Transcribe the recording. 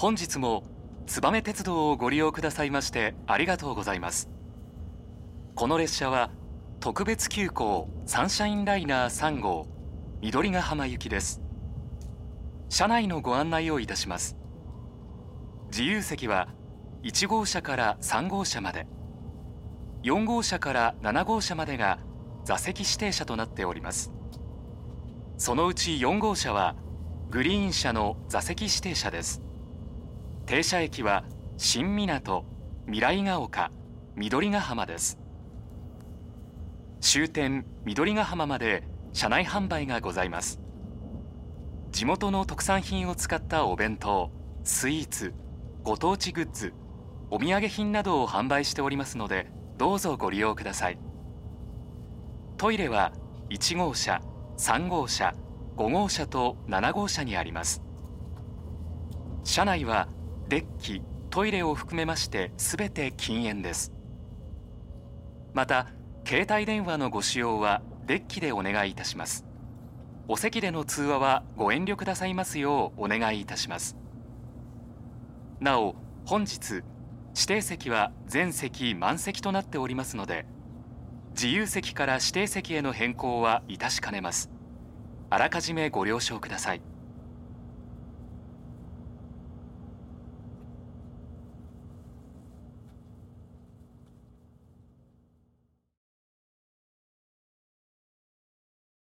本日も燕鉄道をご利用くださいましてありがとうございます。この列車は特別急行サンシャインライナー3号緑ヶ浜行きです。車内のご案内をいたします。自由席は1号車から3号車まで。4号車から7号車までが座席指定車となっております。そのうち4号車はグリーン車の座席指定車です。停車駅は新港未来が丘緑ヶ浜です。終点緑ヶ浜まで車内販売がございます。地元の特産品を使ったお弁当スイーツご当地グッズお土産品などを販売しておりますのでどうぞご利用ください。トイレは1号車3号車5号車と7号車にあります。車内はデッキトイレを含めましてすべて禁煙です。また携帯電話のご使用はデッキでお願いいたします。お席での通話はご遠慮くださいますようお願いいたします。なお本日指定席は全席満席となっておりますので自由席から指定席への変更は致しかねます。あらかじめご了承ください。